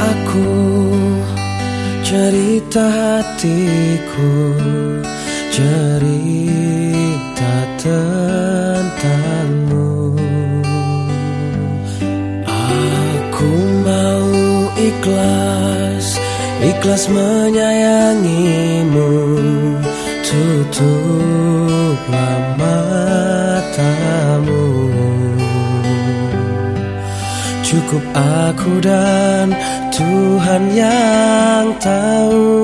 aku cerita hatiku cerita tentangmu. Aku mau ikhlas ikhlas menyayangimu tutup lama Cukup aku dan Tuhan yang tahu.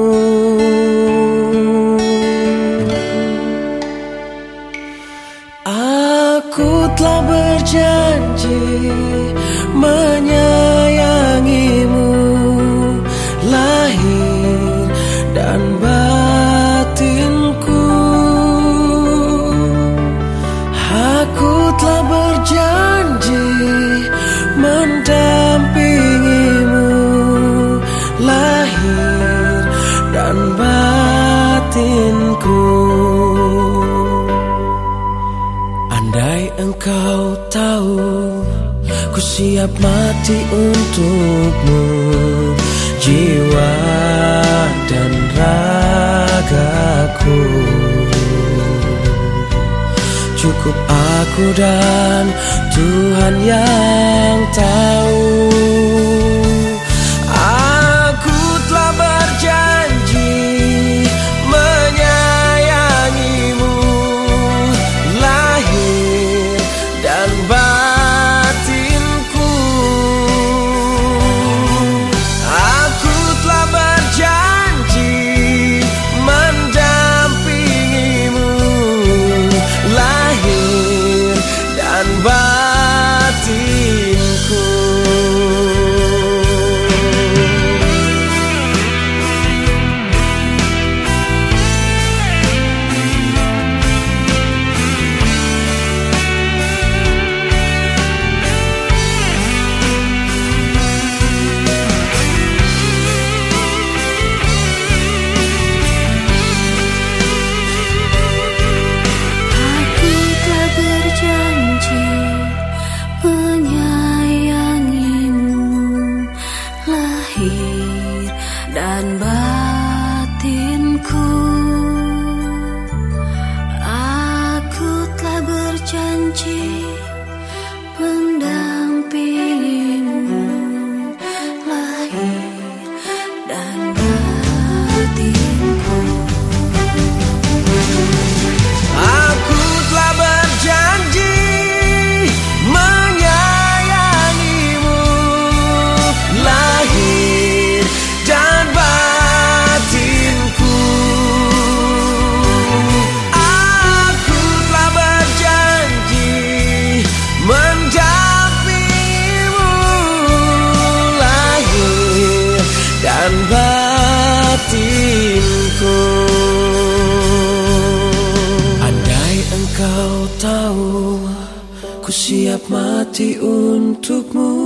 Aku telah berjanji menyayangimu Engkau tahu ku siap mati untukmu. Jiwa dan ragaku. Cukup aku dan Tuhan yang Engkau tahu Ku siap mati untukmu